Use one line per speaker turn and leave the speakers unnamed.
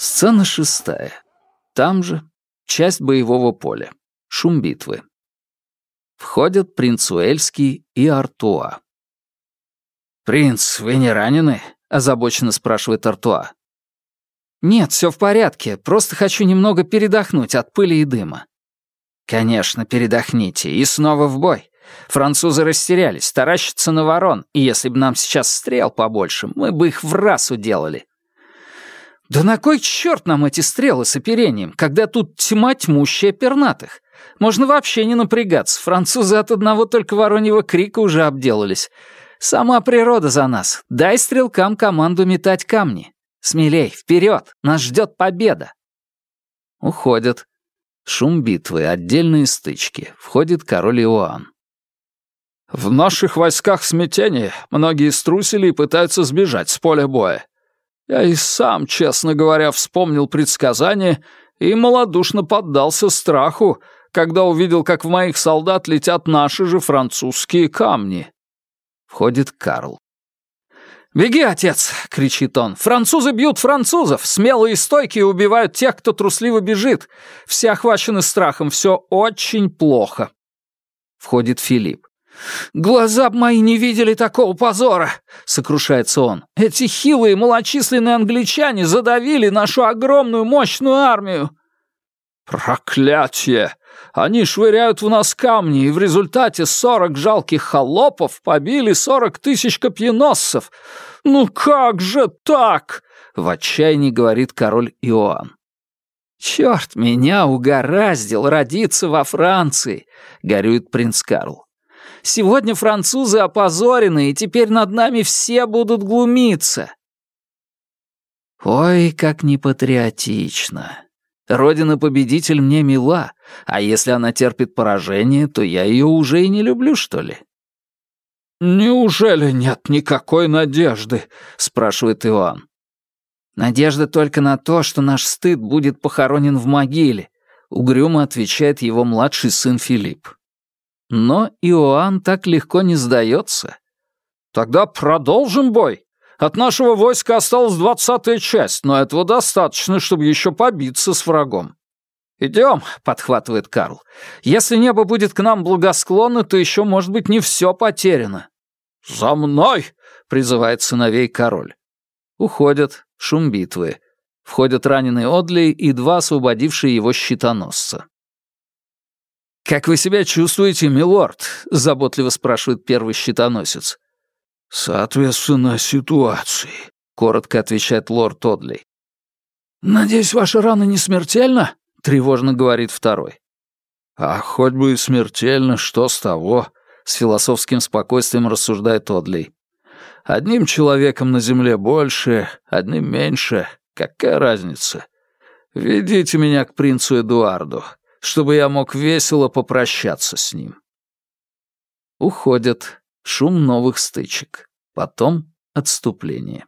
Сцена шестая. Там же часть боевого поля. Шум битвы. Входят принц Уэльский и Артуа. «Принц, вы не ранены?» — озабоченно спрашивает Артуа. «Нет, все в порядке, просто хочу немного передохнуть от пыли и дыма». «Конечно, передохните, и снова в бой. Французы растерялись, таращатся на ворон, и если бы нам сейчас стрел побольше, мы бы их в раз уделали». «Да на кой черт нам эти стрелы с оперением, когда тут тьма тьмущая пернатых? Можно вообще не напрягаться, французы от одного только вороньего крика уже обделались. Сама природа за нас, дай стрелкам команду метать камни. Смелей, вперед, нас ждет победа!» Уходят. Шум битвы, отдельные стычки. Входит король Иоанн.
«В наших войсках смятение. Многие струсили и пытаются сбежать с поля боя. Я и сам, честно говоря, вспомнил предсказание и малодушно поддался страху, когда увидел, как в моих солдат летят наши же французские камни».
Входит Карл.
«Беги, отец!» — кричит он. «Французы бьют французов! Смелые и стойкие убивают тех, кто трусливо бежит! Все охвачены страхом, все очень плохо!»
Входит Филипп.
«Глаза б мои не видели такого позора!» — сокрушается он. «Эти хилые, малочисленные англичане задавили нашу огромную мощную армию!» «Проклятие! Они швыряют в нас камни, и в результате сорок жалких холопов побили сорок тысяч копьеносцев! Ну как же так?» — в отчаянии говорит король Иоанн.
«Черт меня угораздил родиться во Франции!» — горюет принц Карл. Сегодня французы опозорены, и теперь над нами все будут глумиться. Ой, как непатриотично. Родина-победитель мне мила, а если она терпит поражение, то я ее уже и не люблю, что ли?
«Неужели нет никакой надежды?» — спрашивает Иоанн.
«Надежда только на то, что наш стыд будет похоронен в могиле», — угрюмо отвечает его младший сын Филипп. Но Иоанн так легко не сдается.
«Тогда продолжим бой. От нашего войска осталась двадцатая часть, но этого достаточно, чтобы еще побиться с врагом». «Идем», — подхватывает Карл. «Если небо будет к нам благосклонно, то еще, может быть, не все потеряно». «За мной!» — призывает сыновей король.
Уходят. Шум битвы. Входят раненый Одли и два освободившие его щитоносца.
«Как вы себя чувствуете, милорд?» — заботливо спрашивает первый щитоносец.
«Соответственно ситуации», —
коротко отвечает лорд Тодли.
«Надеюсь, ваша рана не смертельна?» — тревожно говорит второй.
«А хоть бы и смертельно, что с того?» — с философским спокойствием рассуждает Тодли. «Одним человеком на земле больше, одним меньше. Какая разница? Ведите меня к принцу Эдуарду чтобы я мог весело попрощаться с ним.
Уходят. Шум новых стычек. Потом отступление.